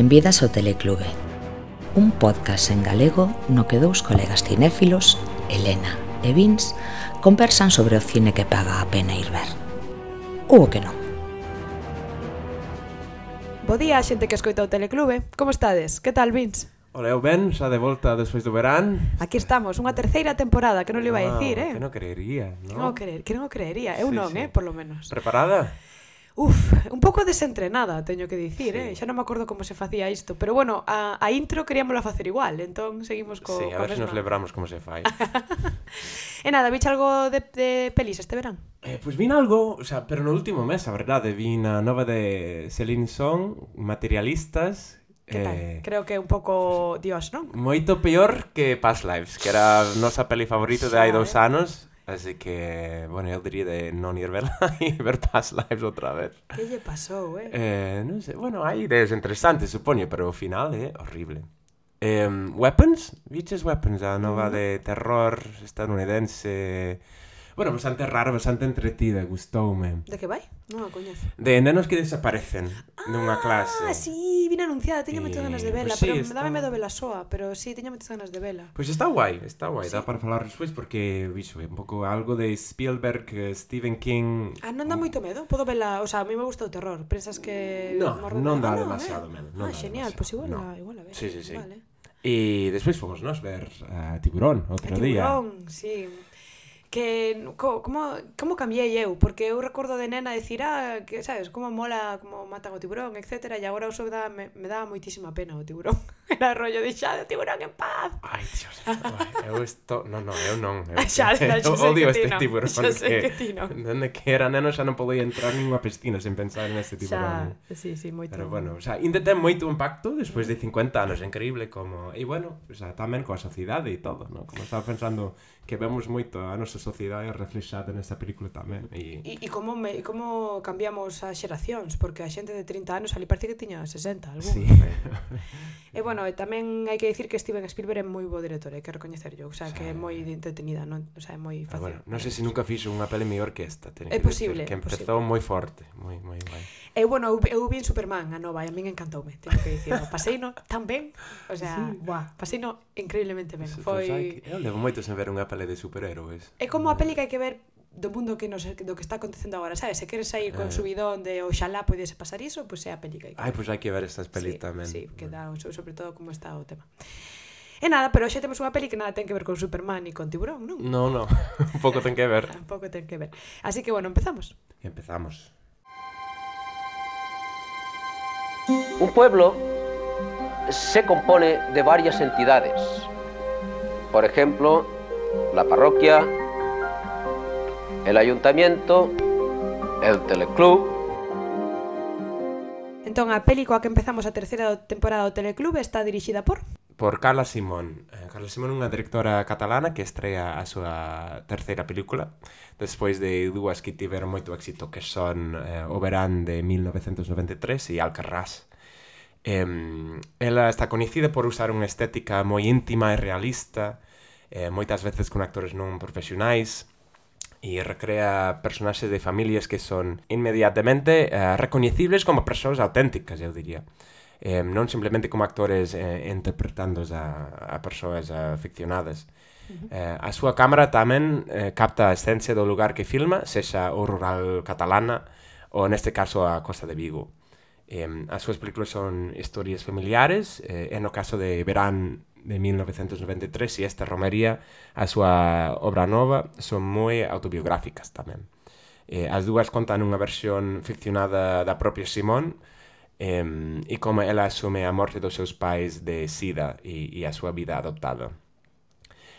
Benvidas ao Teleclube Un podcast en galego no que dous colegas cinéfilos, Elena e Vince conversan sobre o cine que paga a pena ir ver Ou o que non Bo día, xente que escoita o Teleclube Como estades? Que tal, Vince? Ola, eu ben, xa de volta despois do verán. Aquí estamos, unha terceira temporada, que non le iba a ah, decir, eh? Que non creería, non? Que non o creer, que non o creería, eu sí, non, sí. eh, por lo menos. Preparada? Uf, un pouco desentrenada, teño que dicir, sí. eh? xa non me acordo como se facía isto, pero bueno, a, a intro queríamosla facer igual, entón seguimos co... Sí, a ver se si nos lembramos como se fai. e nada, vich algo de, de pelis este verán? Eh, pois pues vin algo, o sea, pero no último mes, a verdade, vin a nova de Celine Song, Materialistas, Eh, Creo que un pouco Dios, non? Moito peor que Past Lives, que era a nosa peli favorita de hai dous eh. anos Así que, bueno, yo diría de no ir a verla y ver Past Lives otra vez. ¿Qué le pasó, güey? Eh, no sé, bueno, hay ideas interesantes, supongo, pero al final es eh, horrible. Eh, Weapons, ¿viste Weapons? La nueva mm. de terror estadounidense Bueno, bastante raro, bastante entretida, gustoume. De que vai? Non a coñezo. De nenos que desaparecen ah, nunha clase. Ah, sí, vine anunciada, teño moitas ganas de eh, vela, pues sí, pero está... dame medo vela soa, pero sí, teño moitas ganas de vela. Pois pues está guai, está guai, sí. dá para falar despois porque, viso, é un pouco algo de Spielberg, eh, Stephen King. Ah, non dá moito medo, podo vela, o sea, a mí me gusta o terror, pensas que No, morde... non dá ah, demasiado eh. medo, non Ah, genial, pois pues igual, no. a, igual a ver. Sí, sí, sí. Vale. E despois fomos nos ver a Tiburón outro día. Tiburón, sí que co, como, como cambiei eu, porque eu recordo de nena decir, ah, que sabes, como mola, como matan o tiburón, etc. E agora uso da, me, me daba moitísima pena o tiburón. Era rollo de xa, ah, o tiburón en paz. Ai, Dios, eu isto, no, no, eu non. Eu, xa, xa, xa, eu odio este no. tiburón. Xa sei que, que ti non. Dende que era neno xa non podía entrar nunha piscina sen pensar neste tiburón. Xa, sí, sí, moito. Pero bueno, o sea, ten moito impacto despois de 50 anos, é increíble como... E bueno, o sea, tamén coa sociedade e todo, no? como estaba pensando que vemos moito a nosa sociedade reflexada nesta película tamén. E, e, e como, me, e como cambiamos as xeracións, porque a xente de 30 anos ali parece que tiña 60, algún. Sí. e bueno, e tamén hai que dicir que Steven Spielberg é moi bo director, hai que recoñecerlo, o sea, que é moi entretenida, non, o sea, é moi ah, fácil. Bueno, non sei se nunca fixo unha peli mellor que esta, teño é que posible, decir, que empezou moi forte, moi moi guai. Eu, bueno, eu, eu vi en Superman a nova e a min encantoume, teño que dicir. Pasei no tan ben, o sea, sí. buah, pasei no increíblemente ben. Foi... Eu levo moito sen ver unha pele de superhéroes. É como a peli que hai que ver do mundo que nos do que está acontecendo agora, sabes? Se queres sair con eh. subidón de oxalá podese pasar iso, pois pues é a peli que hai que ver. Ai, pois pues hai que ver estas pelis sí, tamén. Sí, que mm. dá, sobre todo como está o tema. E nada, pero xa temos unha peli que nada ten que ver con Superman e con Tiburón, non? Non, non, un pouco ten que ver. Un pouco ten que ver. Así que, bueno, empezamos. Empezamos. Un pueblo se compone de varias entidades. Por ejemplo, la parroquia, el ayuntamiento, el teleclub, Entón, a peli coa que empezamos a terceira temporada do Teleclube está dirixida por... por Carla Simón. Eh, Carla Simón é unha directora catalana que estrea a súa terceira película despois de dúas que tiveron moito éxito que son eh, O verán de 1993 e Alcarrás. Eh, ela está coñecida por usar unha estética moi íntima e realista, eh, moitas veces con actores non profesionais, e recrea personaxes de familias que son inmediatamente eh, recoñecibles como persoas auténticas, eu diría eh, non simplemente como actores eh, interpretando a, a persoas eh, aficionadas. Uh -huh. eh, a súa cámara tamén eh, capta a esencia do lugar que filma, sexa o rural catalana ou neste caso a Costa de Vigo. Eh, as súas películas son historias familiares, eh, en o caso de Verán de 1993 e esta Romería, a súa obra nova, son moi autobiográficas tamén. Eh, as dúas contan unha versión ficcionada da propia Simón, um, e como ela asume a morte dos seus pais de sida e, e a súa vida adoptada.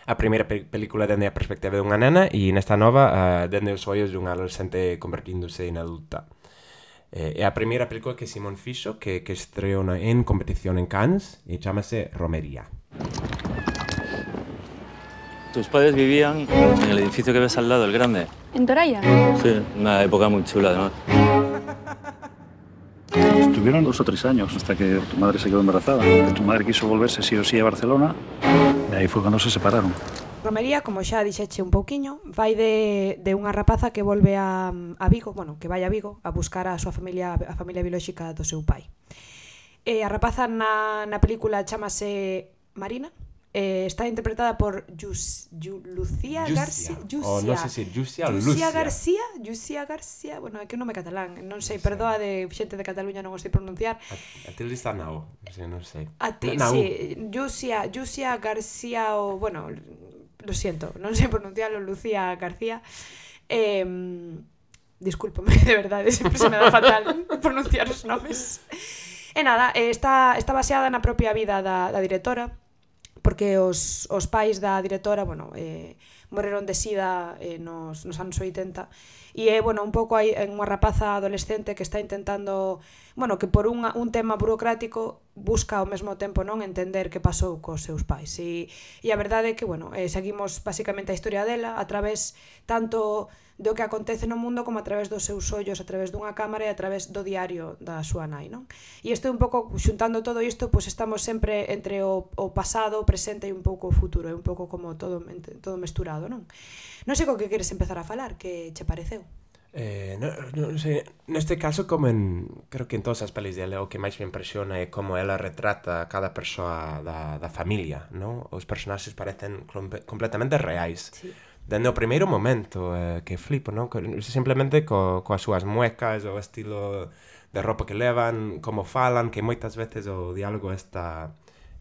A primeira pe película dende a perspectiva dunha nena e nesta nova uh, dende os ollos dunha adolescente convertíndose en adulta. Eh, é a primeira película que Simón fixo que, que estreou en competición en Cannes e chamase Romería. Tus padres vivían en el edificio que ves al lado, el grande. ¿En Toraya? Sí, una época muy chula además. Estuvieron dos o tres años hasta que tu madre se quedó embarazada. Tu madre quiso volverse sí o sí a Barcelona. E aí foi cando se separaron. Romería, como xa dixeche un pouquiño, vai de, de unha rapaza que volve a, a Vigo, bueno, que vai a Vigo a buscar a súa familia a familia biolóxica do seu pai. E a rapaza na, na película chamase Marina, Eh, está interpretada por Yus, Yu, Lucía García. Oh, non sei se Yusia Yusia Lucia. García, Lucía García, bueno, é que non me catalán, non sei, perdoa de xente de Cataluña non o sei pronunciar. A, a ti está nao, se non sei. A ti, na, sí, Yusia, García o, bueno, lo siento, non sei pronunciarlo, Lucía García. Eh, discúlpame, de verdade, sempre se me dá fatal pronunciar os nomes. E nada, eh, está, está baseada na propia vida da, da directora, porque os, os pais da directora, bueno, eh, morreron de sida eh, nos, nos anos 80 e é, bueno, un pouco hai unha rapaza adolescente que está intentando, bueno, que por unha, un tema burocrático busca ao mesmo tempo non entender que pasou cos seus pais. E, e a verdade é que, bueno, eh, seguimos basicamente a historia dela a través tanto do que acontece no mundo como a través dos seus ollos, a través dunha cámara e a través do diario da súa nai, non? E isto é un pouco xuntando todo isto, pois estamos sempre entre o, o pasado, o presente e un pouco o futuro, é un pouco como todo todo mesturado, non? Non sei co que queres empezar a falar, que che pareceu. Eh, no, non sei, neste caso como en creo que en todas as pelis dele o que máis me impresiona é como ela retrata cada persoa da, da familia, no? Os personaxes parecen completamente reais. Sí. Dende o primeiro momento eh, que flipo, non? Simplemente co, coas súas muecas, o estilo de roupa que levan, como falan, que moitas veces o diálogo está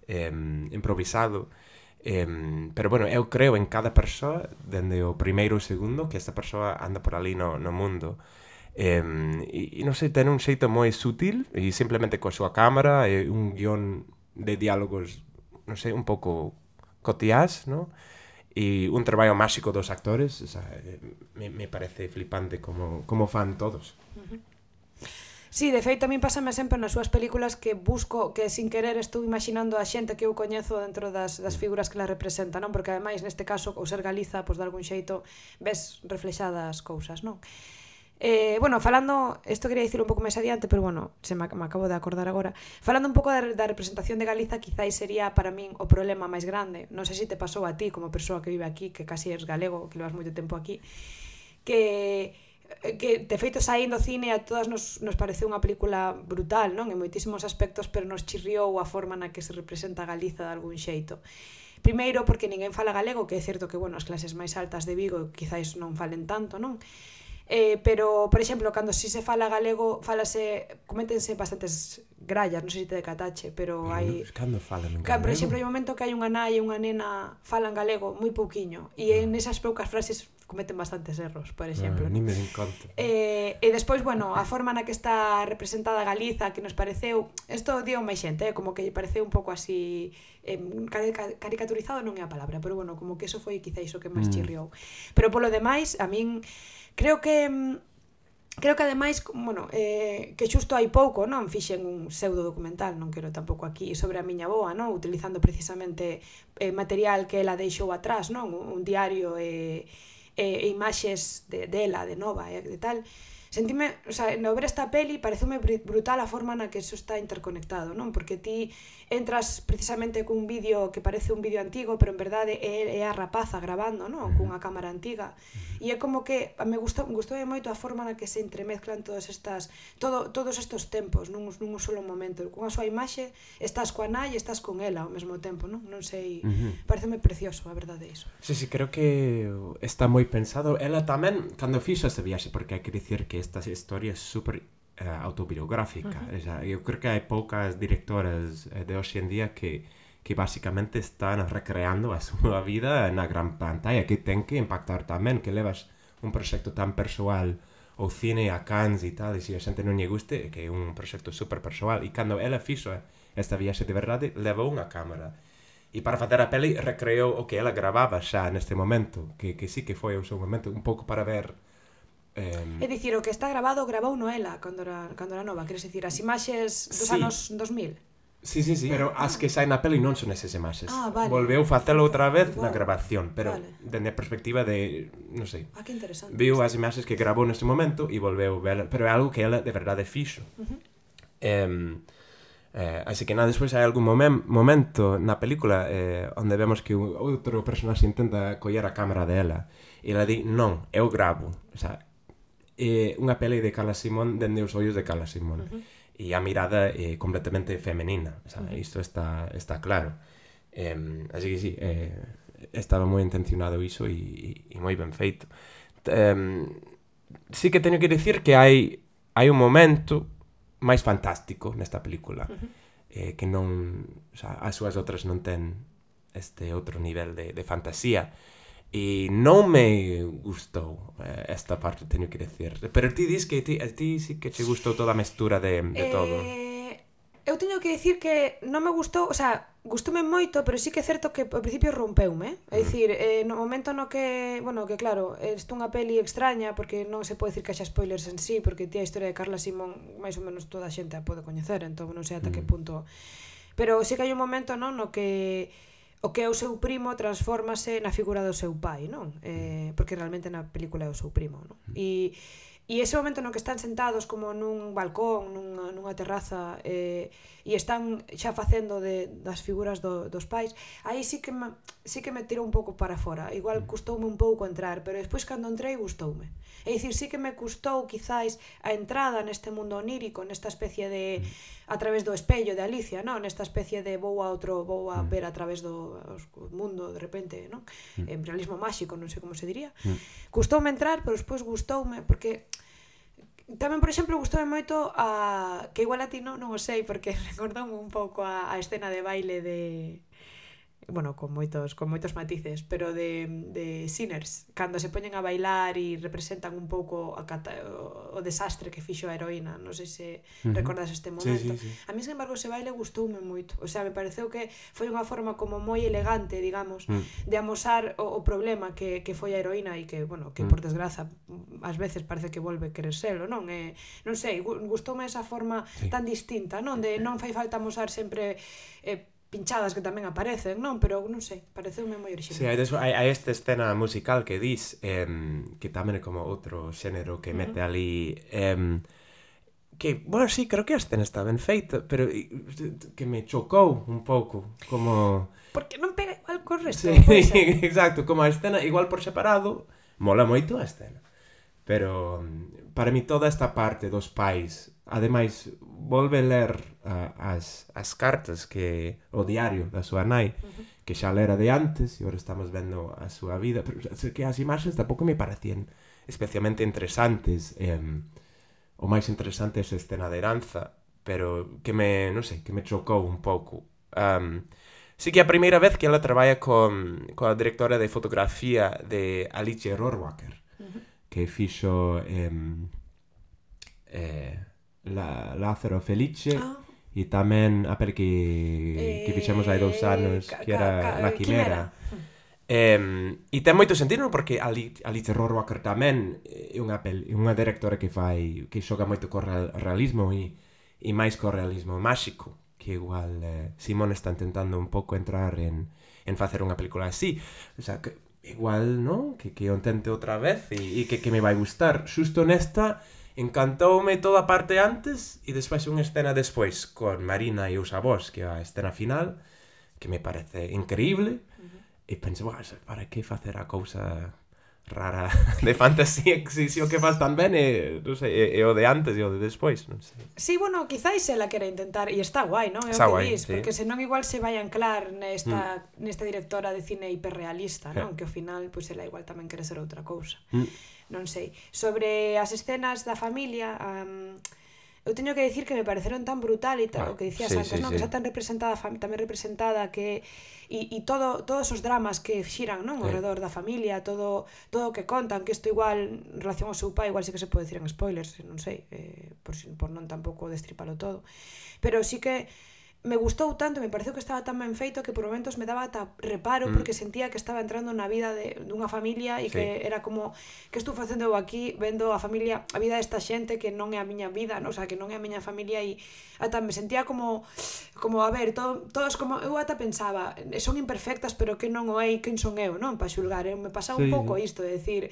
eh, improvisado. Um, pero bueno, eu creo en cada persoa, dende o primeiro ou segundo, que esta persoa anda por ali no, no mundo. Um, e, e non sei, ten un xeito moi sutil e simplemente coa súa cámara e un guión de diálogos, non sei, un pouco cotiás, non? E un traballo máxico dos actores, o sea, eh, me, me parece flipante como, como fan todos. Uh -huh. Sí, de feito a min pásame sempre nas súas películas que busco que sin querer estou imaginando a xente que eu coñezo dentro das, das mm. figuras que la representa, non? Porque ademais neste caso o ser Galiza, pois de algún xeito ves reflexadas cousas, non? Eh, bueno, falando, isto quería dicir un pouco máis adiante, pero bueno, se me, me acabo de acordar agora. Falando un pouco da, da representación de Galiza, quizáis sería para min o problema máis grande. Non sei se te pasou a ti como persoa que vive aquí, que casi eres galego, que levas moito tempo aquí, que que de feito saindo cine a todas nos, nos pareceu unha película brutal, non? En moitísimos aspectos, pero nos chirriou a forma na que se representa Galiza de algún xeito. Primeiro, porque ninguén fala galego, que é certo que, bueno, as clases máis altas de Vigo quizáis non falen tanto, non? Eh, pero, por exemplo, cando si se fala galego, falase, coméntense bastantes grallas, non sei se te decatache, pero hai... Cando falan en galego? Por exemplo, hai un momento que hai unha nai e unha nena falan galego moi pouquiño, e ah. en esas poucas frases cometen bastantes erros, por ah, exemplo. Ah, ni me encanta. Eh, e despois, bueno, a forma na que está representada Galiza, que nos pareceu, isto dio máis xente, eh, como que lle pareceu un pouco así eh, caricaturizado non é a palabra, pero bueno, como que eso foi quizáis o que máis mm. chirriou. Pero polo demais, a min creo que Creo que ademais, bueno, eh, que xusto hai pouco, non, fixen un pseudo documental, non quero tampouco aquí sobre a miña boa, non, utilizando precisamente eh, material que ela deixou atrás, non, un diario e eh, e, e imaxes de, dela, de nova e de tal, sentime, o sea, no ver esta peli pareceume brutal a forma na que eso está interconectado, non? Porque ti entras precisamente cun vídeo que parece un vídeo antigo, pero en verdade é, é a rapaza grabando, non? Cunha cámara antiga. E é como que me gustou, me gustou moito a forma na que se entremezclan todas estas todo, todos estos tempos nun, nun solo momento. Cunha súa imaxe estás coa nai e estás con ela ao mesmo tempo, non? Non sei, uh pareceme precioso, a verdade é iso. Sí, sí, creo que está moi pensado. Ela tamén cando fixo ese viaxe, porque hai que dicir que estas historias super Eh, autobiográfica. Uh -huh. o sea, eu creo que hai poucas directoras eh, de hoxe en día que, que basicamente están recreando a súa vida na gran pantalla, que ten que impactar tamén, que levas un proxecto tan persoal ou cine a Cannes e tal, e se a xente non lle guste, que é un proxecto super persoal. E cando ela fixo esta viaxe de verdade, levou unha cámara. E para facer a peli recreou o que ela gravaba xa neste momento, que, que sí que foi o seu momento, un pouco para ver Eh... É dicir, o que está grabado grabou Noela cando era, cando era nova, queres dicir, as imaxes dos sí. anos 2000. Sí, sí, sí, pero as que saen na peli non son esas imaxes. Ah, vale. Volveu facelo outra vez wow. na grabación, pero vale. dende a perspectiva de, non sei. Ah, que interesante. Viu as imaxes que grabou neste momento e volveu ver, pero é algo que ela de verdade fixo. Uh -huh. eh, eh, así que nada, despois hai algún momen, momento na película eh, onde vemos que outro personaxe intenta coller a cámara dela e ela di, non, eu grabo. O sea, eh, unha pele de Carla Simón dende os ollos de Carla Simón. Uh -huh. E a mirada é completamente femenina, o sea, uh -huh. isto está, está claro. Eh, así que sí, eh, estaba moi intencionado iso e, e, e moi ben feito. Eh, sí que teño que dicir que hai, hai un momento máis fantástico nesta película. Uh -huh eh, que non, o sea, as súas outras non ten este outro nivel de, de fantasía E non me gustou eh, esta parte, teño que decir. Pero ti dis que ti, a ti sí que che gustou toda a mestura de, de eh... todo. Eu teño que dicir que non me gustou, o sea, gustoume moito, pero sí que é certo que ao principio rompeume. É mm. dicir, eh, no momento no que, bueno, que claro, isto unha peli extraña, porque non se pode dicir que haxa spoilers en sí, porque ti a historia de Carla Simón, máis ou menos toda a xente a pode coñecer, entón non sei ata mm. que punto... Pero sí que hai un momento, non, no que o que é o seu primo transfórmase na figura do seu pai, non? Eh, mm. porque realmente na película é o seu primo, non? Mm. E E ese momento no que están sentados como nun balcón, nunha, nunha terraza eh, e están xa facendo de, das figuras do, dos pais, aí sí que ma, sí que me tirou un pouco para fora. Igual mm. custoume un pouco entrar, pero despois cando entrei gustoume. É dicir, sí que me custou quizáis a entrada neste mundo onírico, nesta especie de mm. a través do espello de Alicia, non? Nesta especie de vou a outro, vou a mm. ver a través do mundo de repente, non? En realismo máxico, non sei como se diría. Custoume entrar, pero despois gustoume porque Tamén, por exemplo, gustoume moito a que igual a ti non, non o sei porque recordoume un pouco a, a escena de baile de bueno, con moitos, con moitos matices, pero de, de Sinners, cando se poñen a bailar e representan un pouco a cata, o, o desastre que fixo a heroína, non sei se uh -huh. recordas este momento. Sí, sí, sí. A mí, sin embargo, ese baile gustoume moito, o sea, me pareceu que foi unha forma como moi elegante, digamos, uh -huh. de amosar o, o problema que, que foi a heroína e que, bueno, que uh -huh. por desgraza mm, ás veces parece que volve querer selo, non? Eh, non sei, gustoume esa forma sí. tan distinta, non? De non fai falta amosar sempre eh, pinchadas que tamén aparecen, non? Pero non sei, pareceume moi original. Sí, hai, hai, hai esta escena musical que dis eh, que tamén é como outro xénero que mete uh -huh. ali eh, que, bueno, sí, creo que a escena está ben feita, pero que me chocou un pouco, como... Porque non pega igual co resto. Sí, pois exacto, como a escena, igual por separado, mola moito a escena. Pero para mí toda esta parte dos pais, ademais volve ler uh, as, as cartas que o diario da súa nai, uh -huh. que xa lera de antes e agora estamos vendo a súa vida, pero que as imaxes tampouco me parecían especialmente interesantes. Eh, o máis interesante é esa escena de heranza, pero que me, non sei, que me chocou un pouco. Um, sí que é a primeira vez que ela traballa con, con a directora de fotografía de Alice Rohrwacker, uh -huh. que fixo... Eh, eh, La, Lázaro Felice ah. e tamén a per que, eh, que fixemos hai dous anos ca, que era ca, ca, La eh, Quimera. Quimera. Um, e ten moito sentido porque Alice ali Terror tamén é unha, pel, unha directora que fai que xoga moito co realismo e, e máis co realismo máxico que igual eh, Simón está intentando un pouco entrar en, en facer unha película así o sea, que, igual, non? Que, que o tente outra vez e, e que, que me vai gustar xusto nesta Encantoume toda a parte antes e despois unha escena despois con Marina e os avós, que é a escena final, que me parece increíble. Uh -huh. E pensei, para que facer a cousa rara de fantasía que si, si o que faz tan ben e, non sei, e, e o de antes e o de despois non sei. Sí, bueno, quizáis ela quere intentar e está guai, non? É o que guai, dis, sí. porque senón igual se vai anclar nesta, mm. nesta directora de cine hiperrealista, non? Yeah. Que ao final, pois pues, ela igual tamén quere ser outra cousa. Mm non sei. Sobre as escenas da familia, um, eu teño que dicir que me pareceron tan brutal e tal, ah, o que dicías sí, antes, sí, non? Sí. Que está tan representada, tamén representada que e, e todo todos os dramas que xiran, non, ao sí. redor da familia, todo todo o que contan, que isto igual en relación ao seu pai, igual sí que se pode dicir en spoilers, non sei, eh, por por non tampouco destripalo todo. Pero sí que me gustou tanto, me pareceu que estaba tan ben feito que por momentos me daba ata reparo mm. porque sentía que estaba entrando na vida de dunha familia e sí. que era como que estou facendo eu aquí vendo a familia, a vida desta xente que non é a miña vida, non? o sea, que non é a miña familia e ata me sentía como como a ver, todo, todos como eu ata pensaba, son imperfectas, pero que non o hai, quen son eu, non? Para xulgar, eu me pasaba sí. un pouco isto de decir,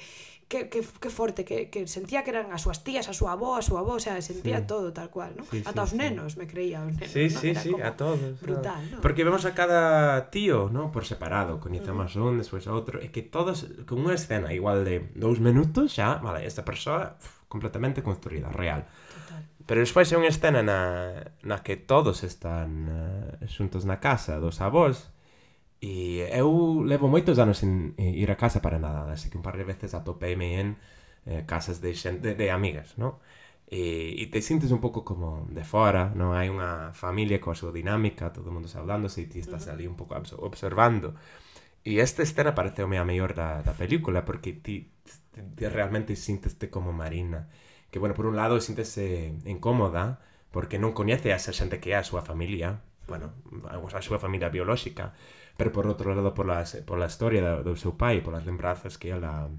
que, que, que forte, que, que sentía que eran as súas tías, a súa avó, a súa avó, o sea, sentía sí. todo tal cual, ¿no? Sí, Ata sí, os nenos, sí. me creía os nenos, Sí, ¿no? sí, Era sí, a todos. Brutal, ¿no? Porque vemos a cada tío, ¿no? Por separado, coñecemos uh -huh. un, despois a outro, e que todos, con unha escena igual de dous minutos, xa, vale, esta persoa pf, completamente construída, real. Total. Pero despois é unha escena na, na que todos están eh, uh, xuntos na casa dos avós, E eu levo moitos anos en, ir a casa para nada, así que un par de veces atopeime en eh, casas de xente, de, de amigas, non? E, e te sintes un pouco como de fora, non? Hai unha familia coa súa dinámica, todo mundo saudándose e ti estás ali un pouco observando. E esta escena pareceume a mellor da, da película, porque ti, ti, ti realmente sinteste como Marina. Que, bueno, por un lado, sintese incómoda, porque non coñece a esa xente que é a súa familia, bueno, a súa familia biolóxica, pero por outro lado pola, pola historia do, do seu pai, polas lembranzas que ela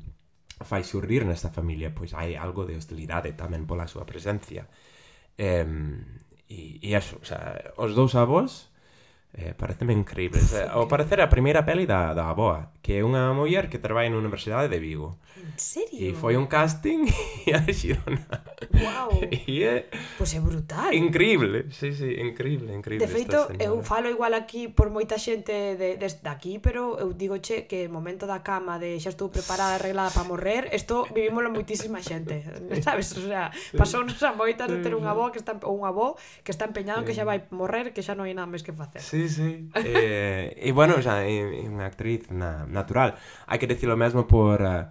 fai surrir nesta familia, pois hai algo de hostilidade tamén pola súa presencia. Eh, e, e eso, o sea, os dous avós Eh, pareceme increíble. Ao parecer a primeira peli da, da Boa, que é unha muller que traballa na Universidade de Vigo. En serio? E foi un casting e a Xirona. Wow. E é... Pois pues é brutal. Increíble, sí, sí, increíble, increíble. De feito, eu falo igual aquí por moita xente de, de, de aquí, pero eu digo che que o momento da cama de xa estou preparada, arreglada para morrer, isto vivímoslo moitísima xente, sabes? O sea, pasounos a moitas de ter un avó que está, ou un avó que está empeñado sí. que xa vai morrer, que xa non hai nada máis que facer. Sí, sí, sí. eh, e bueno, xa é unha actriz na, natural. Hai que dicir eh, o mesmo por uh,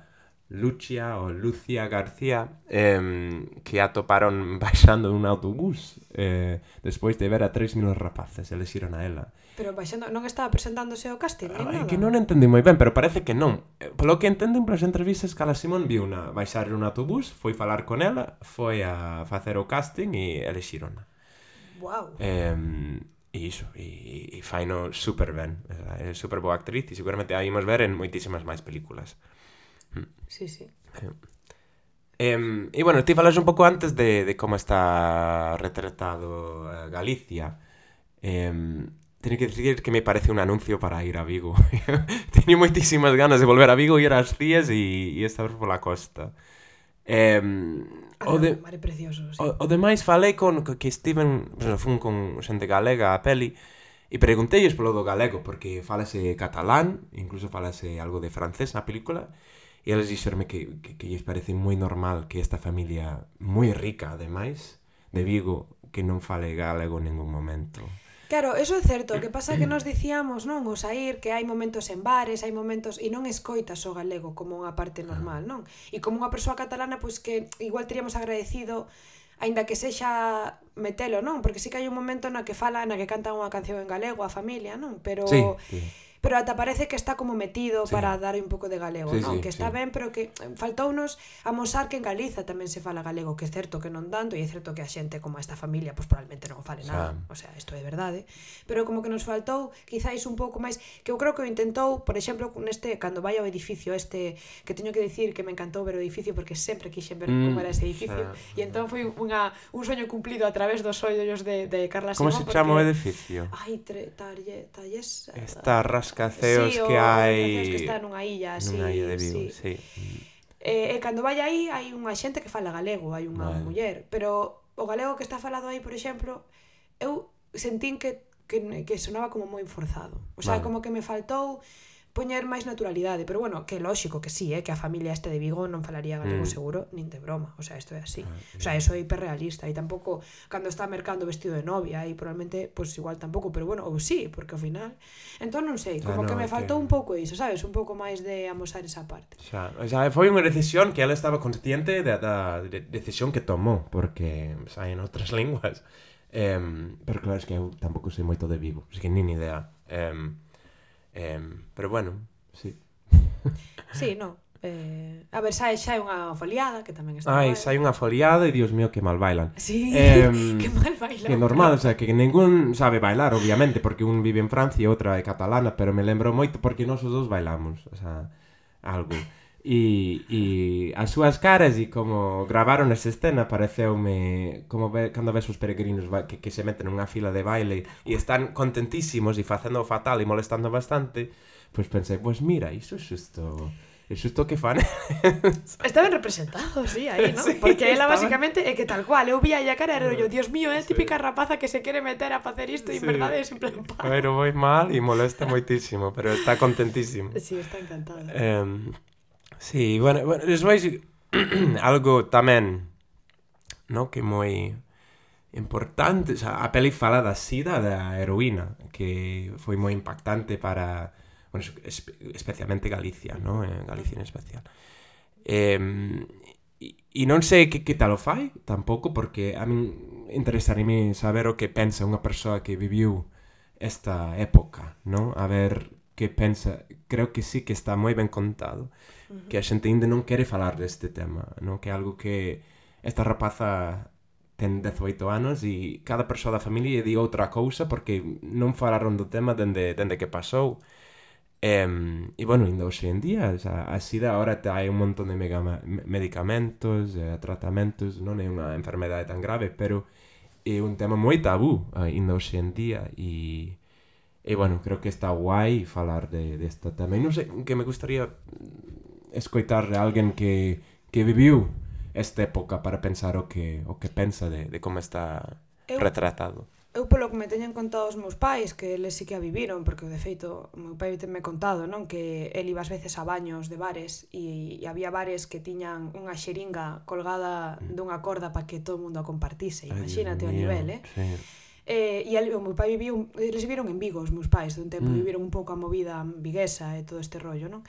Lucia ou Lucia García, eh, que atoparon baixando un autobús eh, despois de ver a 3.000 mil rapaces, elixiron a ela. Pero baixando, non estaba presentándose ao casting, ah, nada. Que non entendi moi ben, pero parece que non. Eh, polo que entenden polas entrevistas, Cala Simón viu na baixar un autobús, foi falar con ela, foi a facer o casting e elexirona. Wow. Eh, E iso, e, e faino super ben, é super boa actriz e seguramente a imos ver en moitísimas máis películas. Hmm. Sí, sí. Eh. E bueno, ti falas un pouco antes de, de como está retratado uh, Galicia. Um, Tenho que dicir que me parece un anuncio para ir a Vigo. Teño moitísimas ganas de volver a Vigo, ir ás Cías e, e estar pola costa. Um, Ah, o de, mar é precioso, sí. o, o demais falei con que, que estiven, bueno, fun con xente galega a peli e pregunteilles polo do galego porque falase catalán, incluso falase algo de francés na película e eles dixerme que, que, que lles parece moi normal que esta familia moi rica, ademais, de Vigo, que non fale galego en ningún momento. Claro, eso é certo, que pasa que nos dicíamos, non, o sair, que hai momentos en bares, hai momentos e non escoitas o galego como unha parte ah. normal, non? E como unha persoa catalana, pois que igual teríamos agradecido aínda que sexa metelo, non? Porque sí que hai un momento na que fala, na que canta unha canción en galego a familia, non? Pero sí, sí pero ata parece que está como metido sí. para dar un pouco de galego, sí, non? Sí, que está sí. ben, pero que eh, faltounos amosar que en Galiza tamén se fala galego, que é certo que non tanto, e é certo que a xente como esta familia, pois pues, probablemente non fale nada, o sea, isto é verdade, pero como que nos faltou quizáis un pouco máis, que eu creo que o intentou, por exemplo, neste, cando vai ao edificio este, que teño que dicir que me encantou ver o edificio, porque sempre quixen ver mm, como era ese edificio, e entón foi unha, un soño cumplido a través dos ollos de, de Carla Como se chama o edificio? Ai, tre, talle, talles... Estarras rascaceos sí, que hai que está nunha illa, nunha sí, illa de Vigo, sí. sí. E, e cando vai aí hai unha xente que fala galego, hai unha vale. muller, pero o galego que está falado aí, por exemplo, eu sentín que que, que sonaba como moi forzado. O sea, vale. como que me faltou poñer máis naturalidade, pero bueno, que lógico que sí, eh, que a familia este de Vigo non falaría galego mm. seguro, nin de broma, o sea, isto é así. Ah, o sea, eso é hiperrealista e tampouco cando está mercando vestido de novia e probablemente pois pues, igual tampouco, pero bueno, ou sí, porque ao final entón non sei, como ah, no, que me faltou que... un pouco iso, sabes, un pouco máis de amosar esa parte. Xa, o sea, foi unha decisión que ela estaba consciente da, da de, decisión que tomou, porque xa en outras linguas. Um, pero claro, es que eu tampouco sei moito de Vigo, así que nin idea. Um, Eh, pero bueno, sí. Sí, no. Eh, a ver, sai xa unha foliada que tamén está Ai, sai unha foliada e dios mío que mal bailan. Sí, eh, que mal bailan. Que normal, o sea, que ningún sabe bailar, obviamente, porque un vive en Francia e outra é catalana, pero me lembro moito porque nós os dos bailamos, o sea, algo e, e as súas caras e como gravaron esa escena pareceume como ve, cando ves os peregrinos que, que se meten nunha fila de baile e están contentísimos e facendo fatal e molestando bastante pois pensei, pois mira, iso é xusto é xusto que fan Estaban representados, sí, aí, non? Sí, Porque ela basicamente é que tal cual, eu vi a cara e rollo, dios mío, é típica sí. rapaza que se quere meter a facer isto e sí. en verdade é simple Pero moi mal e molesta moitísimo, pero está contentísimo. Sí, está encantada. Eh, Sí, bueno, bueno despois algo tamén no que moi importante, o sea, a peli fala da sida da heroína, que foi moi impactante para bueno, especialmente Galicia, ¿no? En Galicia en especial. Eh, e non sei que, que tal o fai, tampouco, porque a min interesarime saber o que pensa unha persoa que viviu esta época, ¿no? A ver que pensa, creo que sí que está moi ben contado uh -huh. que a xente ainda non quere falar deste tema non que é algo que esta rapaza ten 18 anos e cada persoa da familia di outra cousa porque non falaron do tema dende, dende que pasou e, e, bueno, ainda hoxe en día, o sea, a SIDA ahora hai un montón de mega medicamentos, eh, tratamentos, non é unha enfermedade tan grave, pero é un tema moi tabú eh, ainda hoxe en día e E, bueno, creo que está guai falar de, desta tamén. Non sei, que me gustaría escoitar de alguén que, que viviu esta época para pensar o que o que pensa de, de como está eu, retratado. Eu polo que me teñen contado os meus pais, que eles sí que a viviron, porque de feito o meu pai me contado, non, que el iba ás veces a baños de bares e, e había bares que tiñan unha xeringa colgada mm. dunha corda para que todo o mundo a compartise. Imagínate Ay, o nivel, eh? Sí. Eh, e el, o meu pai viviu, eles viviron en Vigo os meus pais, de un tempo mm. viviron un pouco a movida viguesa e todo este rollo, non?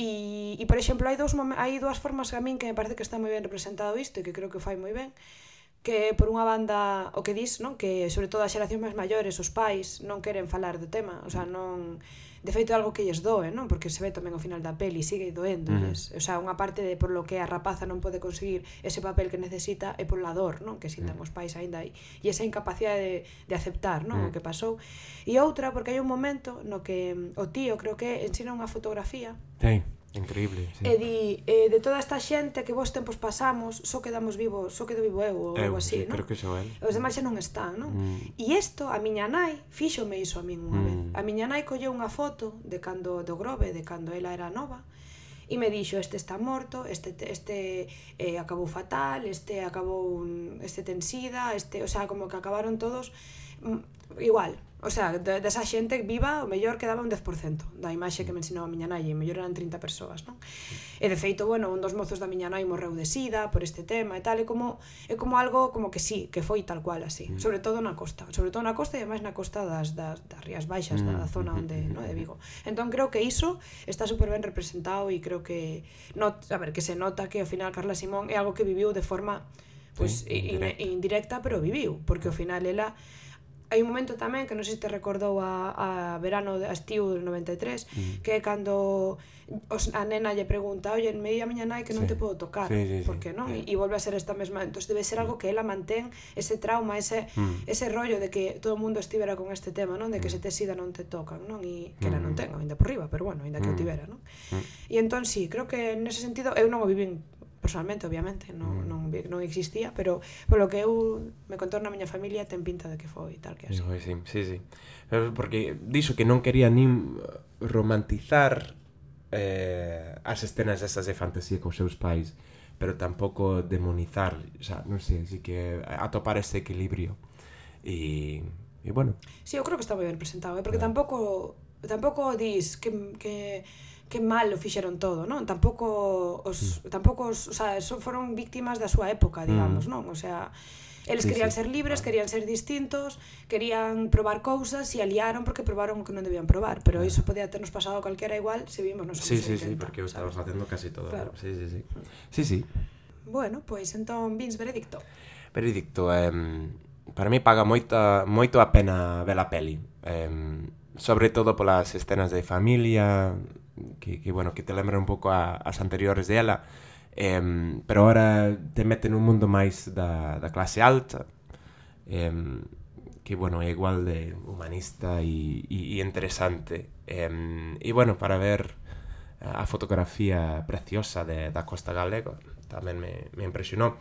E, e por exemplo, hai dous hai dúas formas a min que me parece que está moi ben representado isto e que creo que fai moi ben, que por unha banda o que dis, non, que sobre todo as xeracións máis maiores, os pais non queren falar do tema, o sea, non de feito é algo que lles doe, non? Porque se ve tamén ao final da peli, sigue doendo, Uh -huh. O sea, unha parte de por lo que a rapaza non pode conseguir ese papel que necesita é por la dor, non? Que sintan os pais aínda aí. E esa incapacidade de, de aceptar, non? Uh -huh. O que pasou. E outra, porque hai un momento no que mm, o tío creo que ensina unha fotografía. Sí Increíble, sí. E di, eh, de toda esta xente que vos tempos pasamos, só quedamos vivos, só quedo vivo eu ou algo así, sí, non? creo que xa el. Os demais xa non están, non? Mm. E isto, a miña nai, fíxome iso a min unha mm. vez. A miña nai colleu unha foto de cando do grove, de cando ela era nova, e me dixo este está morto, este este eh, acabou fatal, este acabou un, este tensida, este, o sea, como que acabaron todos mm, igual, O sea, de, desa xente viva, o mellor quedaba un 10% da imaxe que me ensinou a miña nai, e mellor eran 30 persoas, non? E de feito, bueno, un dos mozos da miña nai morreu de sida por este tema e tal, e como é como algo como que sí, que foi tal cual así, mm. sobre todo na costa, sobre todo na costa e máis na costa das, das, das Rías Baixas, mm. da, da zona mm, onde, mm, no, de mm. Vigo. Entón creo que iso está super ben representado e creo que not, a ver, que se nota que ao final Carla Simón é algo que viviu de forma pois pues, sí, indirecta. indirecta, pero viviu, porque ao final ela hai un momento tamén que non sei se te recordou a, a verano de estío del 93, mm. que é cando os, a nena lle pregunta, "Oye, me di a miña nai que non sí. te podo tocar, sí, sí, sí. porque non?" E e volve a ser esta mesma, entón debe ser algo que ela mantén ese trauma, ese mm. ese rollo de que todo o mundo estivera con este tema, non? De que mm. se te sida non te tocan, non? E que ela non mm-hmm. ten, ainda por riba, pero bueno, ainda que mm. o tivera, non? Mm. E entón si, sí, creo que nese sentido eu non o vivín personalmente, obviamente, mm. non, non, non existía, pero polo que eu me contou na miña familia ten pinta de que foi tal que así. Sí, sí, sí. Porque dixo que non quería nin romantizar eh, as escenas esas de fantasía cos seus pais, pero tampouco demonizar, xa, non sei, así que atopar ese equilibrio. E, e bueno. Sí, eu creo que está moi ben presentado, eh? porque tampouco tampouco dis que, que que mal o fixeron todo, non? Tampouco os mm. tampouco os, o sea, son, foron víctimas da súa época, digamos, mm. non? O sea, eles sí, querían sí. ser libres, ah. querían ser distintos, querían probar cousas e aliaron porque probaron o que non debían probar, pero iso podía ternos pasado a calquera igual se vimos nos Sí, sí, sí, porque o estabas facendo casi todo. Claro. Sí, sí, sí. Sí, sí. Bueno, pois entón Vince veredicto. Veredicto, eh, para mí paga moita moito a pena ver a peli. Eh, sobre todo polas escenas de familia, que, que bueno, que te lembra un pouco a, as anteriores dela, eh, pero ahora te mete nun mundo máis da, da clase alta, eh, que bueno, é igual de humanista e, e, e interesante. Eh, e bueno, para ver a fotografía preciosa de, da costa galega, tamén me, me impresionou.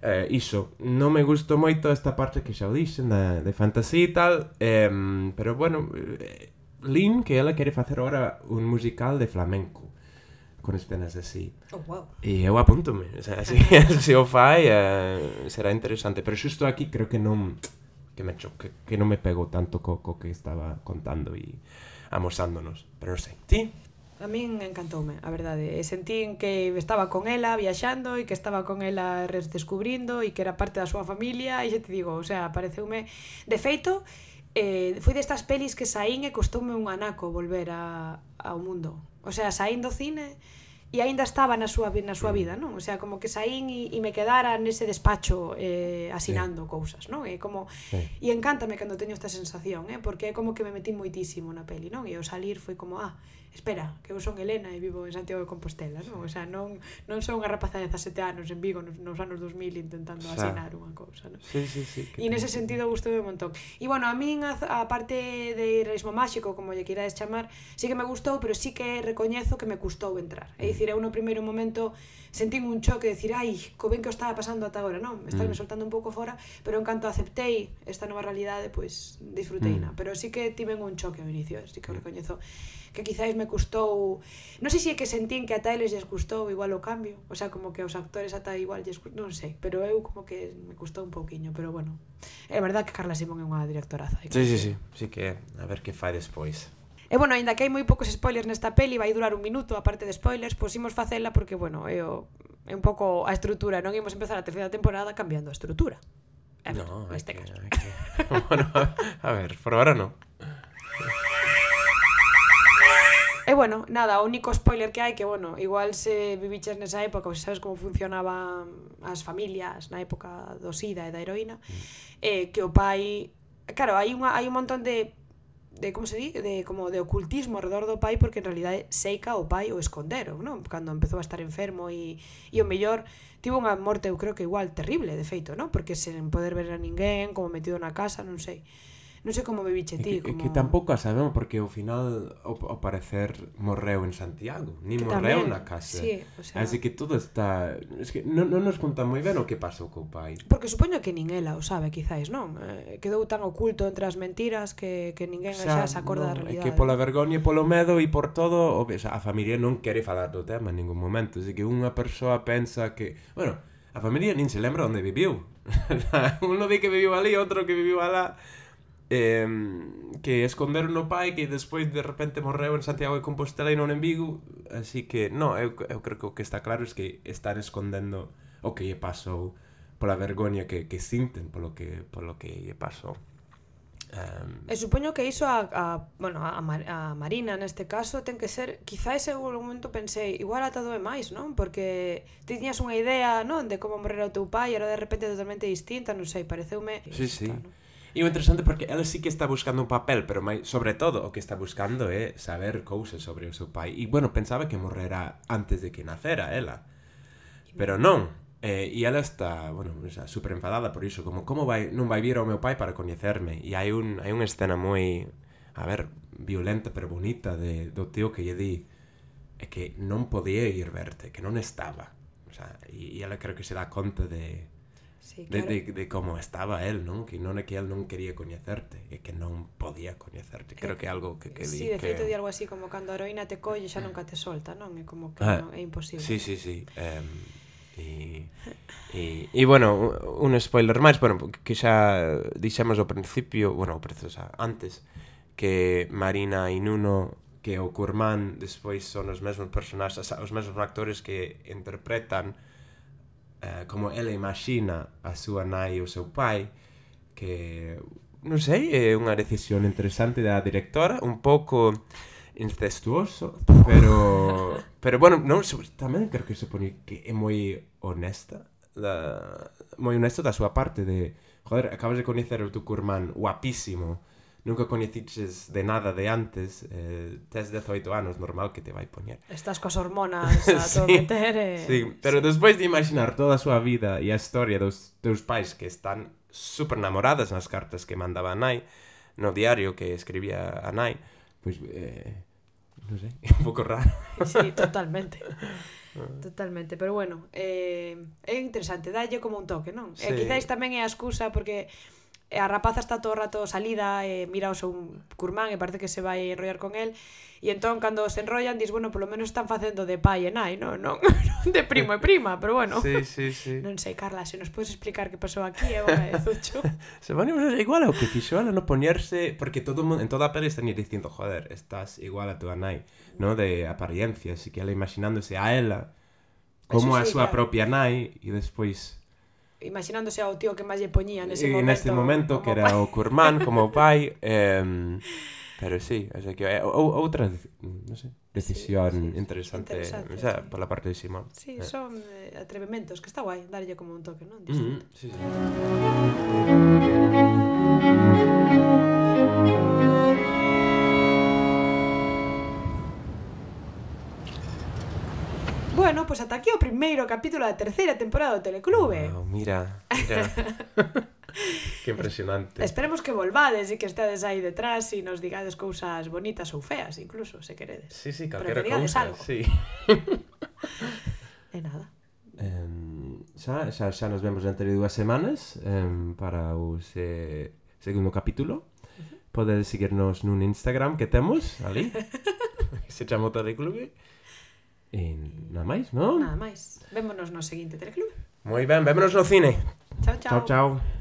Eh, iso, non me gustou moito esta parte que xa o dixen de, de fantasía e tal, eh, pero bueno, eh, Lin que ela quere facer agora un musical de flamenco con escenas así. Oh, wow. E eu apúntome, o sea, así, se o fai uh, será interesante, pero xusto aquí creo que non que me choque, que non me pegou tanto co, co que estaba contando e amosándonos, pero non sei. Ti? A min encantoume, a verdade. Sentín que estaba con ela viaxando e que estaba con ela redescubrindo e que era parte da súa familia e xa te digo, o sea, pareceume de feito eh, foi destas pelis que saín e costoume un anaco volver a, ao mundo. O sea, saín do cine e aínda estaba na súa na súa vida, non? O sea, como que saín e, e me quedara nese despacho eh, asinando sí. cousas, non? E como sí. e encántame cando teño esta sensación, eh, porque é como que me metí moitísimo na peli, non? E o salir foi como, ah, espera, que eu son Helena e vivo en Santiago de Compostela, non? O sea, non, non son unha rapaza de 17 anos en Vigo nos, nos anos 2000 intentando o sea, asinar unha cousa, non? Sí, sí, sí. E nese sentido gustoume un montón. E bueno, a min a, a parte de realismo máxico, como lle quirades chamar, sí que me gustou, pero sí que recoñezo que me custou entrar. É dicir, eu no primeiro momento sentín un choque de decir, ai, co ben que o estaba pasando ata agora, non? Me mm. soltando un pouco fora, pero en canto aceptei esta nova realidade, pois disfrutei disfruteina. Mm. Pero sí que tiven un choque ao inicio, sí que o recoñezo que quizáis me custou... Non sei se é que sentín que ata eles lles custou igual o cambio, o sea, como que os actores ata igual lles custou, non sei, pero eu como que me custou un pouquiño, pero bueno. É verdad que Carla Simón é unha directoraza. Sí, sí, sí, sí que a ver que fai despois. E bueno, aínda que hai moi poucos spoilers nesta peli, vai durar un minuto a parte de spoilers, pois imos facela porque, bueno, é, o, é un pouco a estrutura, non imos empezar a terceira temporada cambiando a estrutura. Ver, no, neste que, caso. Que... bueno, a ver, por ahora no. bueno, nada, o único spoiler que hai que, bueno, igual se viviches nesa época, se sabes como funcionaban as familias na época do SIDA e da heroína, mm. eh, que o pai... Claro, hai, unha, hai un montón de de como se di, de como de ocultismo alrededor do pai porque en realidad Seika o pai o esconderon, non? Cando empezou a estar enfermo e e o mellor tivo unha morte, eu creo que igual terrible, de feito, non? Porque sen poder ver a ninguén, como metido na casa, non sei. Non sei como viviche ti. É que, como... que tampouco a sabemos, porque ao final, ao, ao parecer, morreu en Santiago. Ni que morreu tamén, na casa. Sí, o sea... Así que todo está... Es que non, non nos conta moi ben o que pasou co pai. Porque supoño que nin ela o sabe, quizáis, non? Eh, quedou tan oculto entre as mentiras que, que ninguén xa, xa se acorda non, da realidade. É que pola vergoña e polo medo e por todo, o, sea, a familia non quere falar do tema en ningún momento. Así que unha persoa pensa que... Bueno, a familia nin se lembra onde viviu. Uno di que viviu ali, outro que viviu alá eh, que esconderon o pai que despois de repente morreu en Santiago de Compostela e non en Vigo así que, no, eu, eu creo que o que está claro é es que están escondendo o que lle pasou pola vergoña que, que sinten polo que, polo que lle pasou Um... E supoño que iso a, a, bueno, a, a Marina neste caso ten que ser, quizáis ese algún momento pensei, igual ata doe máis, non? Porque ti tiñas unha idea, non? De como morrer o teu pai, e era de repente totalmente distinta, non sei, pareceume sí, sí. Non? E o interesante porque ela sí que está buscando un papel, pero mai, sobre todo o que está buscando é saber cousas sobre o seu pai. E, bueno, pensaba que morrerá antes de que nacera ela. Pero non. Eh, e ela está, bueno, está super enfadada por iso, como como vai non vai vir ao meu pai para coñecerme. E hai un hai unha escena moi, a ver, violenta pero bonita de do tío que lle di é que non podía ir verte, que non estaba. O sea, e, e ela creo que se dá conta de Sí, claro. de, de, de, como estaba él, non? Que non é que él non quería coñecerte, é que non podía coñecerte. Creo que é algo que que eh, di sí, de feito que... di algo así como cando a heroína te colle xa nunca te solta, non? É como que ah, non, é imposible. Sí, sí, sí. Um, E, e, e bueno, un spoiler máis, bueno, que xa dixemos ao principio, bueno, ao principio xa, antes, que Marina e Nuno que o Curmán despois son os mesmos personaxes, os mesmos actores que interpretan uh, como ela imagina a súa nai e o seu pai que non sei, é unha decisión interesante da directora, un pouco incestuoso, pero pero bueno, non, tamén creo que se pone que é moi honesta, da, moi honesto da súa parte de, joder, acabas de coñecer o teu curmán guapísimo, nunca coñeciches de nada de antes, eh, tes 18 anos, normal que te vai poñer. Estás coas hormonas a sí, meter. Eh... Sí, pero sí. despois de imaginar toda a súa vida e a historia dos teus pais que están super namoradas nas cartas que mandaba a nai, no diario que escribía a nai, pois... Eh, non sei, é un pouco raro. Sí, totalmente. Ah. Totalmente, pero bueno, eh, é interesante, dalle como un toque, non? Sí. E quizáis tamén é a excusa porque e a rapaza está todo o rato salida e mira o seu curmán e parece que se vai enrollar con el e entón cando se enrollan dis, bueno, polo menos están facendo de pai e nai, non, non, non de primo e prima, pero bueno. Sí, sí, sí. Non sei, Carla, se nos podes explicar que pasou aquí, é eh, boca de zucho. se van igual ao que fixo ela no poñerse, porque todo mundo, en toda a peli están dicindo, joder, estás igual a tua nai, no de apariencia, así que ela imaginándose a ela como Eso sí, a súa claro. propia nai e despois imaginándose ao tío que máis lle poñía nese momento. E neste momento que era pai. o curmán como pai, eh, pero sí, o sea que eh, é ou, outra, non sei, decisión sí, sí, sí, interesante, interesante o sea, sí. pola parte de Simón. Sí, eh. son eh, atrevementos, que está guai, darlle como un toque, non? Mm -hmm, sí, sí. bueno, pois pues ata aquí o primeiro capítulo da terceira temporada do Teleclube. Wow, mira, mira. que impresionante. Esperemos que volvades e que estades aí detrás e nos digades cousas bonitas ou feas, incluso, se queredes. Sí, sí, calquera cousa. Algo. Sí. e nada. Um, xa, xa, xa nos vemos entre dúas semanas um, para o se, segundo capítulo. Podedes seguirnos nun Instagram que temos, ali. se chama Teleclube. Clube en nada máis, non? Nada máis. Vémonos no seguinte teleclub. Moi ben, vémonos no cine. Chao, chao. Chao, chao.